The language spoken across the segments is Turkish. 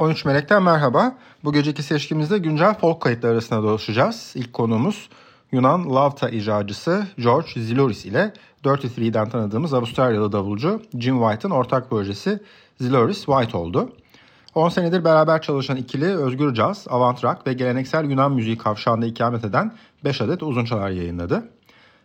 13 Melek'ten merhaba. Bu geceki seçkimizde güncel folk kayıtları arasında dolaşacağız. İlk konuğumuz Yunan Lavta icracısı George Ziloris ile 33'den tanıdığımız Avustralyalı davulcu Jim White'ın ortak projesi Ziloris White oldu. 10 senedir beraber çalışan ikili özgür caz, avant rock ve geleneksel Yunan müziği kavşağında ikamet eden 5 adet uzun çalar yayınladı.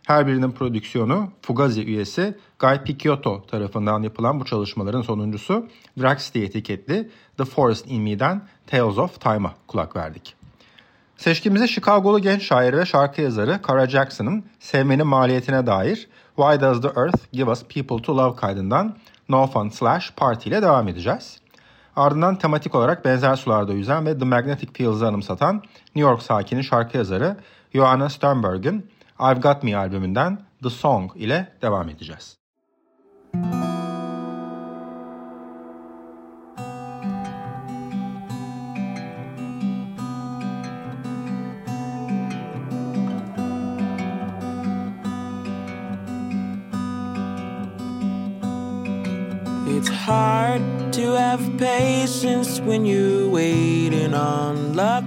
Her birinin prodüksiyonu Fugazi üyesi Guy Picciotto tarafından yapılan bu çalışmaların sonuncusu Draxty etiketli The Forest in Me'den Tales of Time'a kulak verdik. Seçkimize Chicago'lu genç şair ve şarkı yazarı Kara Jackson'ın sevmenin maliyetine dair Why Does the Earth Give Us People to Love kaydından No Fun Slash Party ile devam edeceğiz. Ardından tematik olarak benzer sularda yüzen ve The Magnetic Fields'ı anımsatan New York sakini şarkı yazarı Joanna Sternberg'in I've Got Me albümünden The Song ile devam edeceğiz. It's hard to have patience when you're waiting on luck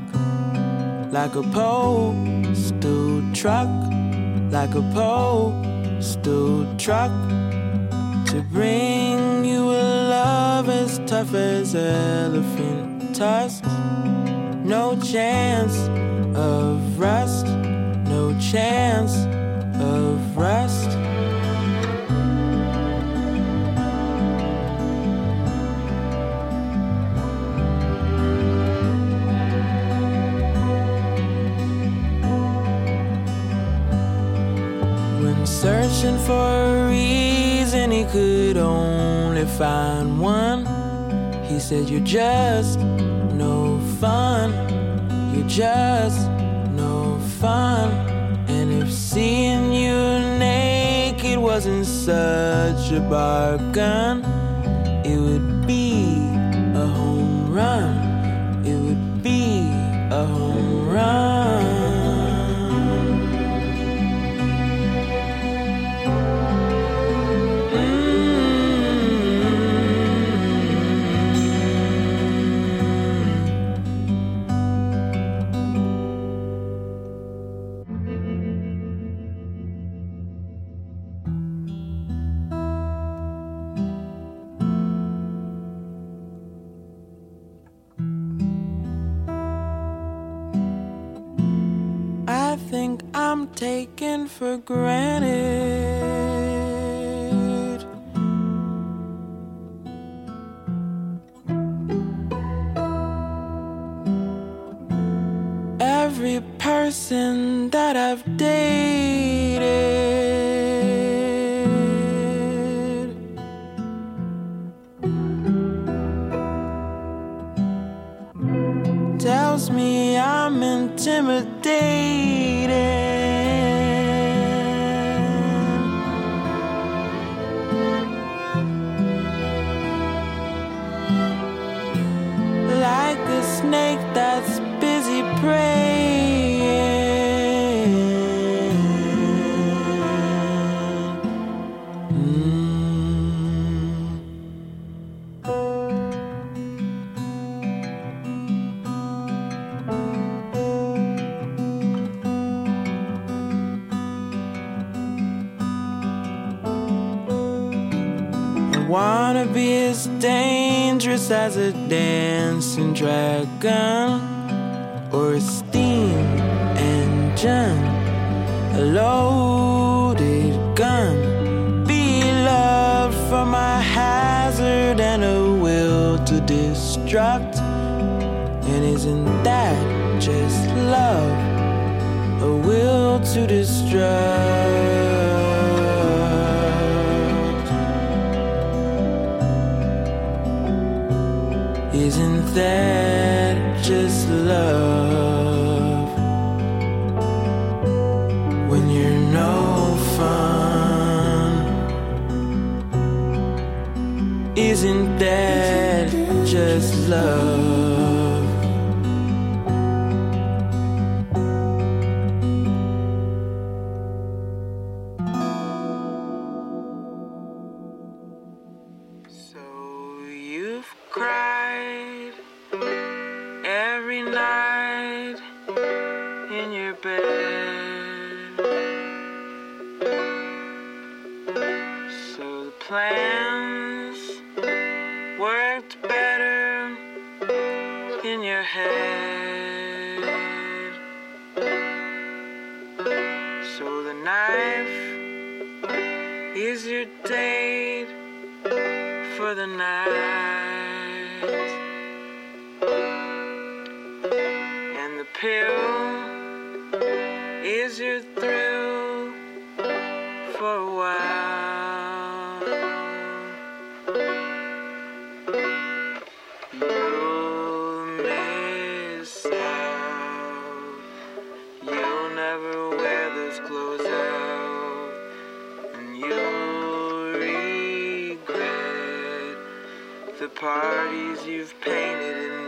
like a postal truck like a postal truck to bring you a love as tough as elephant tusks. No chance of rest, no chance of rest. Searching for a reason he could only find one. He said, You're just no fun. You're just no fun. And if seeing you naked wasn't such a bargain, it would be a home run. For granted. that's busy praying. As a dancing dragon or a steam engine, a loaded gun. Be loved for my hazard and a will to destruct. And isn't that just love? A will to destruct. That just love? When you're no fun, isn't that just love? plans worked better in your head. So the knife is your date for the night, and the pill is your thrill. parties you've painted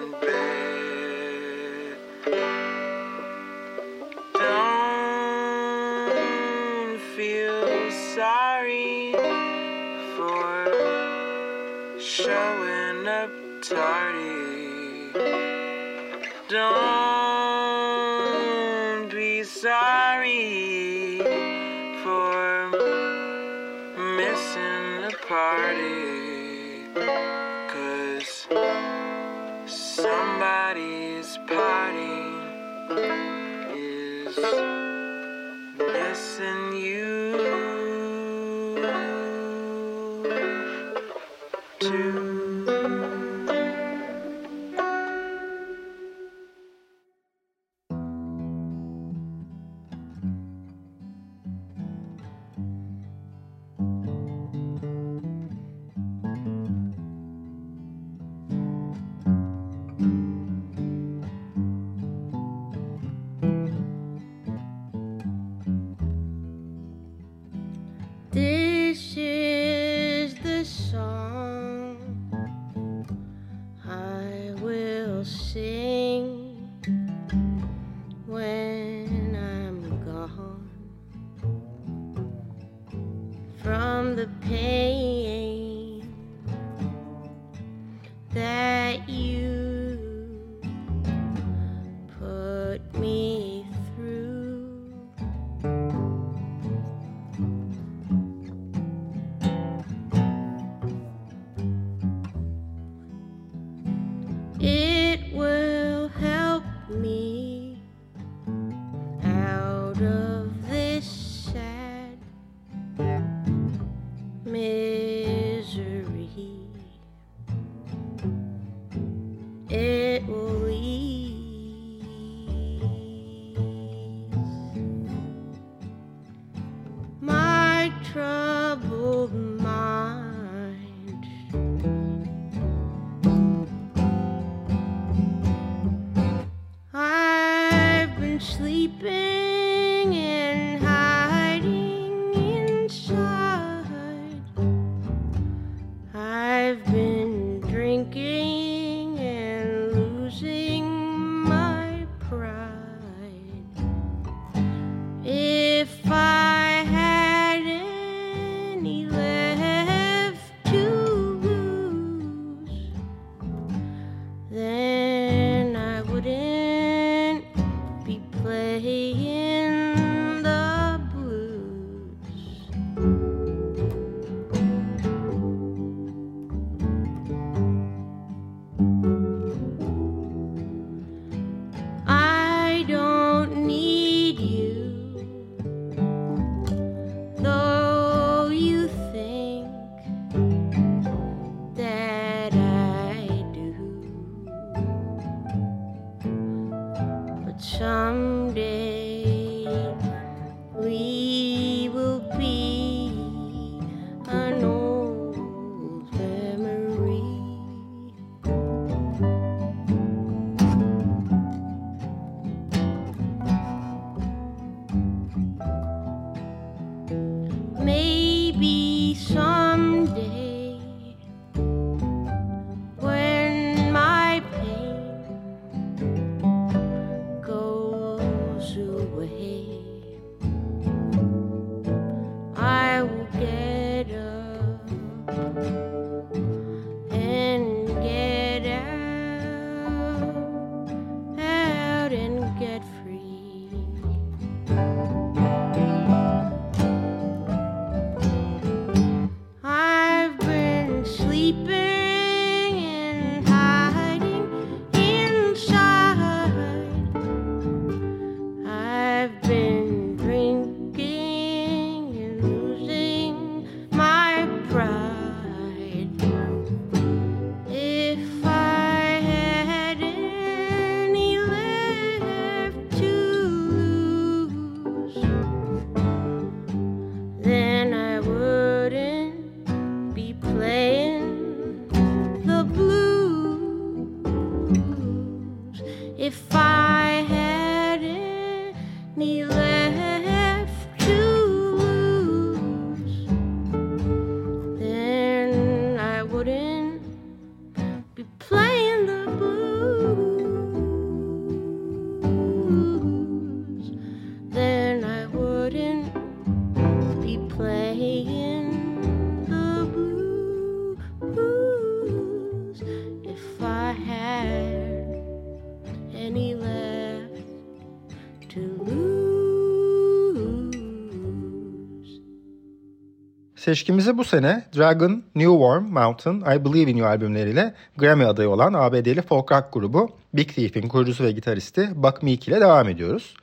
Seçkimizi bu sene Dragon, New Warm, Mountain, I Believe in You albümleriyle Grammy adayı olan ABD'li folk rock grubu Big Thief'in kurucusu ve gitaristi Buck Meek ile devam ediyoruz.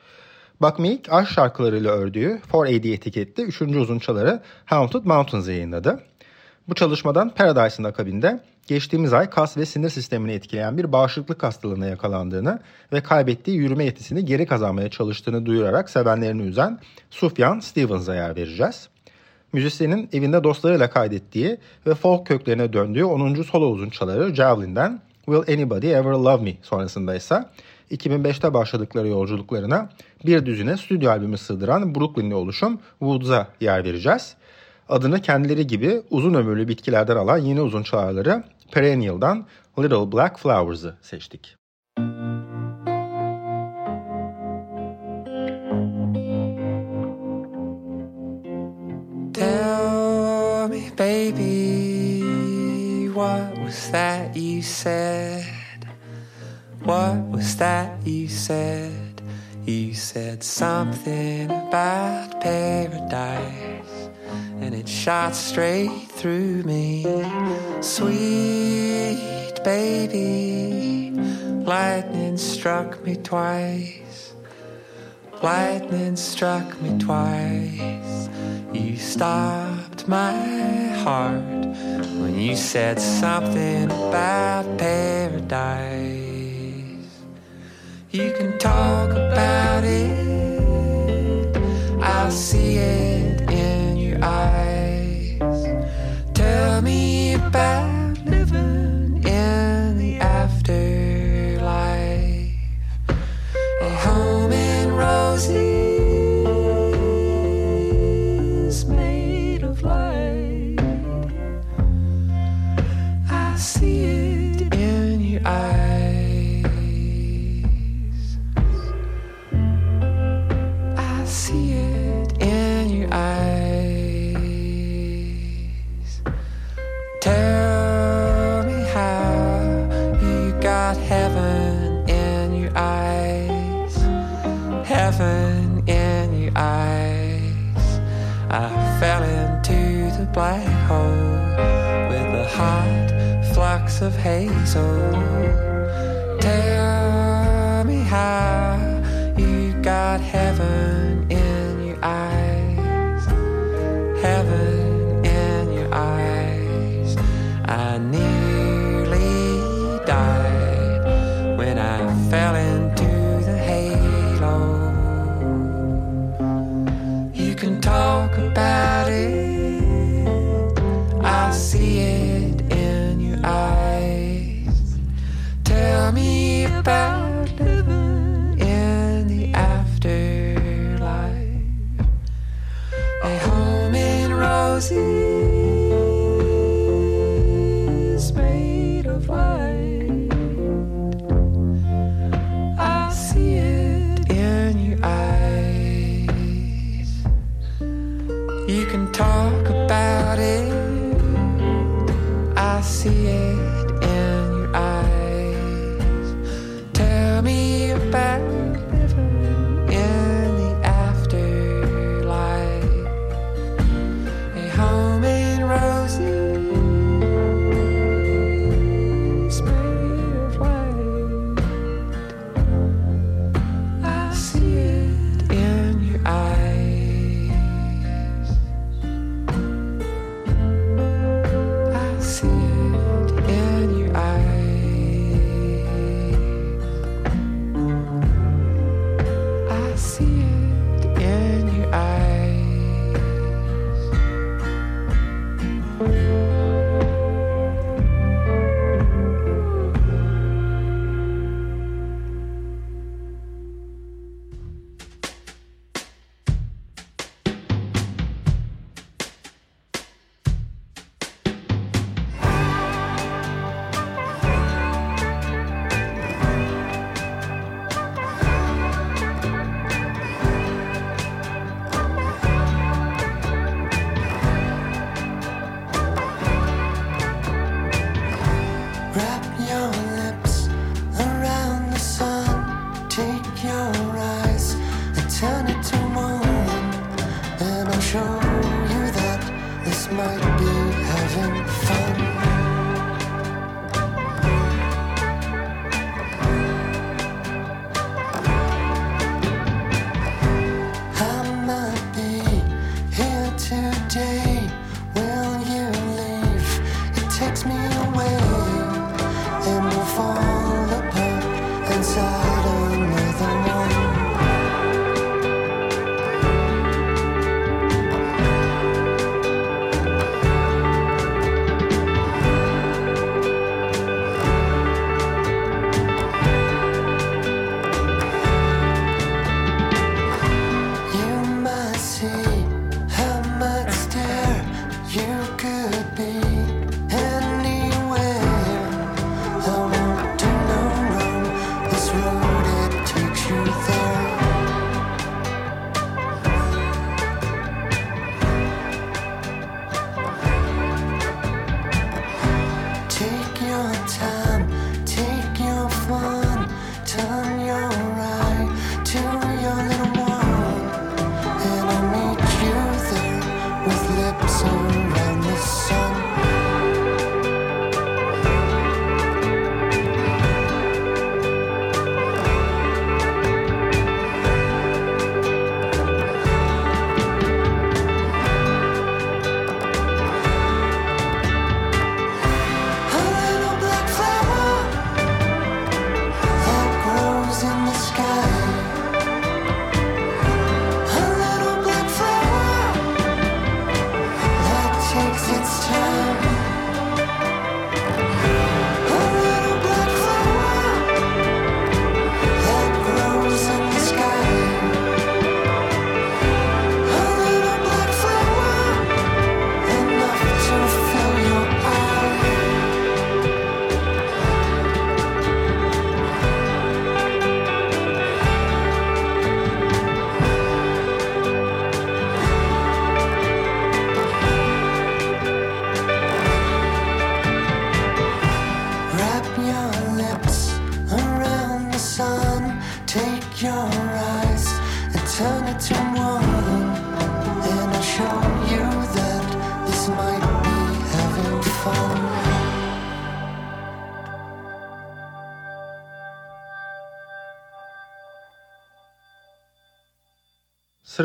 Buck Meek aşk şarkılarıyla ördüğü 4AD etiketli 3. uzun çaları Haunted Mountains yayınladı. Bu çalışmadan Paradise'ın akabinde geçtiğimiz ay kas ve sinir sistemini etkileyen bir bağışıklık hastalığına yakalandığını ve kaybettiği yürüme yetisini geri kazanmaya çalıştığını duyurarak sevenlerini üzen Sufjan Stevens'a yer vereceğiz. Müzisyenin evinde dostlarıyla kaydettiği ve folk köklerine döndüğü 10. solo uzun çaları Javelin'den Will Anybody Ever Love Me sonrasında ise 2005'te başladıkları yolculuklarına bir düzine stüdyo albümü sığdıran Brooklynli oluşum Woods'a yer vereceğiz. Adını kendileri gibi uzun ömürlü bitkilerden alan yeni uzun çağrıları Perennial'dan Little Black Flowers'ı seçtik. Me, baby, what was that you said? What was that you said? You said something about paradise, and it shot straight through me. Sweet baby, lightning struck me twice. Lightning struck me twice. You stopped my heart when you said something about paradise. You can talk about it, I'll see it in your eyes. Tell me about living so You can talk about it. you having fun?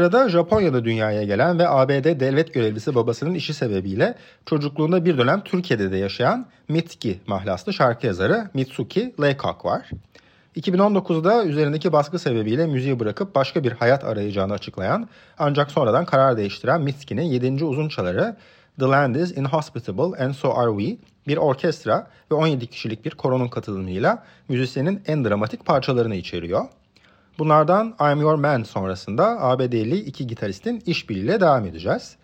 Sırada Japonya'da dünyaya gelen ve ABD devlet görevlisi babasının işi sebebiyle çocukluğunda bir dönem Türkiye'de de yaşayan Mitski mahlaslı şarkı yazarı Mitsuki Laycock var. 2019'da üzerindeki baskı sebebiyle müziği bırakıp başka bir hayat arayacağını açıklayan ancak sonradan karar değiştiren Mitski'nin 7. uzun çaları The Land is Inhospitable and So Are We bir orkestra ve 17 kişilik bir koronun katılımıyla müzisyenin en dramatik parçalarını içeriyor. Bunlardan I'm Your Man sonrasında ABD'li iki gitaristin işbirliğiyle devam edeceğiz.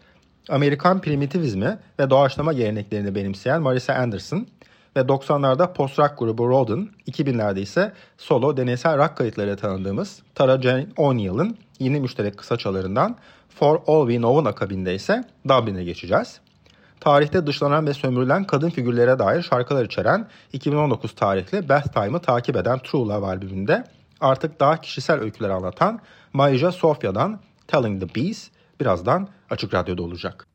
Amerikan primitivizmi ve doğaçlama geleneklerini benimseyen Marissa Anderson ve 90'larda post-rock grubu Rodin, 2000'lerde ise solo deneysel rock kayıtları tanıdığımız Tara Jane O'Neill'ın yeni müşterek kısaçalarından For All We Know'un akabinde ise Dublin'e geçeceğiz. Tarihte dışlanan ve sömürülen kadın figürlere dair şarkılar içeren 2019 tarihli Bath Time'ı takip eden True Love albümünde artık daha kişisel öyküler anlatan Maija Sofya'dan Telling the Bees birazdan Açık Radyo'da olacak.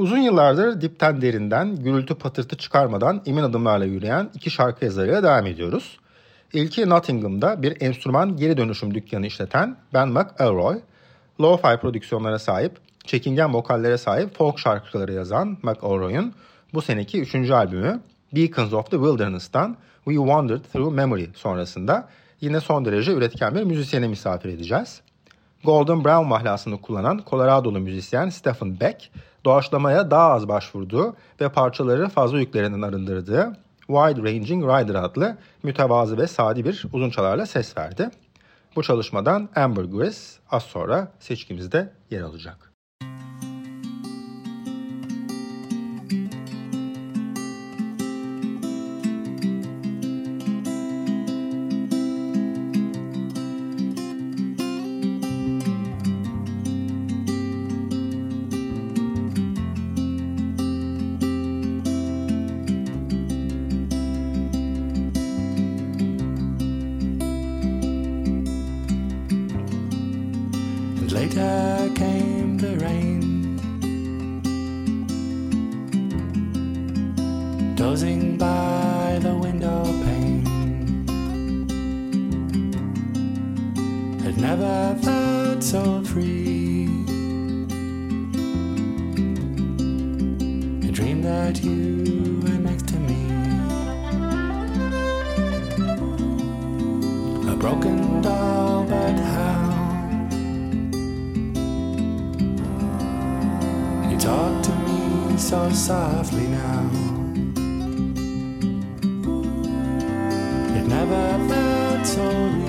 Uzun yıllardır dipten derinden, gürültü patırtı çıkarmadan emin adımlarla yürüyen iki şarkı yazarıyla devam ediyoruz. İlki Nottingham'da bir enstrüman geri dönüşüm dükkanı işleten Ben McElroy. Lo-fi prodüksiyonlara sahip, çekingen vokallere sahip folk şarkıları yazan McElroy'un bu seneki üçüncü albümü Beacons of the Wilderness'tan We Wandered Through Memory sonrasında yine son derece üretken bir müzisyeni misafir edeceğiz. Golden Brown mahlasını kullanan Colorado'lu müzisyen Stephen Beck, doğaçlamaya daha az başvurduğu ve parçaları fazla yüklerinden arındırdığı Wide Ranging Rider adlı mütevazı ve sadi bir uzun çalarla ses verdi. Bu çalışmadan Ambergris az sonra seçkimizde yer alacak. traveled so free. I dreamed that you were next to me. A broken doll, but how? You talk to me so softly now. It never felt so real.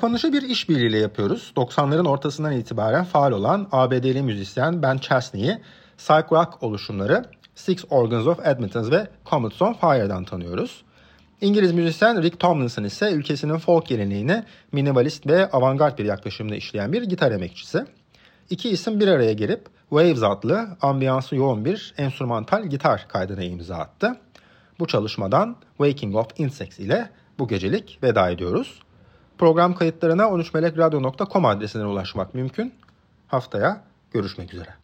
Kapanışı bir işbirliğiyle yapıyoruz. 90'ların ortasından itibaren faal olan ABD'li müzisyen Ben Chesney'i psych rock oluşumları Six Organs of Admittance ve Comets on Fire'dan tanıyoruz. İngiliz müzisyen Rick Tomlinson ise ülkesinin folk geleneğini minimalist ve avantgard bir yaklaşımla işleyen bir gitar emekçisi. İki isim bir araya gelip Waves adlı ambiyansı yoğun bir enstrümantal gitar kaydına imza attı. Bu çalışmadan Waking of Insects ile bu gecelik veda ediyoruz. Program kayıtlarına 13melekradyo.com adresinden ulaşmak mümkün. Haftaya görüşmek üzere.